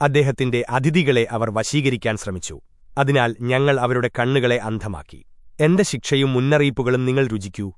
അദ്ദേഹത്തിന്റെ അതിഥികളെ അവർ വശീകരിക്കാൻ ശ്രമിച്ചു. അതിനാൽ ഞങ്ങൾ അവരുടെ കണ്ണുകളെ അന്ധമാക്കി. എന്റെ ശിക്ഷയും മുന്നറിയിപ്പുകളും നിങ്ങൾ രുചിക്കൂ.